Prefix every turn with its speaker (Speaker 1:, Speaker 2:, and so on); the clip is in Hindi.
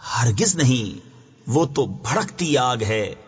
Speaker 1: हरगिज नहीं वो तो भड़कती आग है।